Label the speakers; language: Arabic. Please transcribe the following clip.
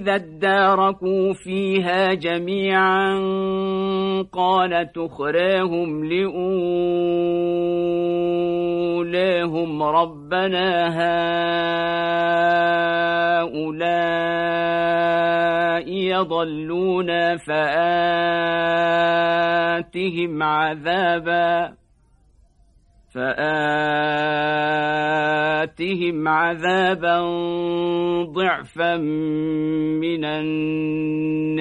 Speaker 1: إذا اداركوا فيها جميعا قال تخراهم لأولاهم ربنا هؤلاء يضلون فآتهم عذابا فآتهم يأتهم عذابا ضعفا من النار.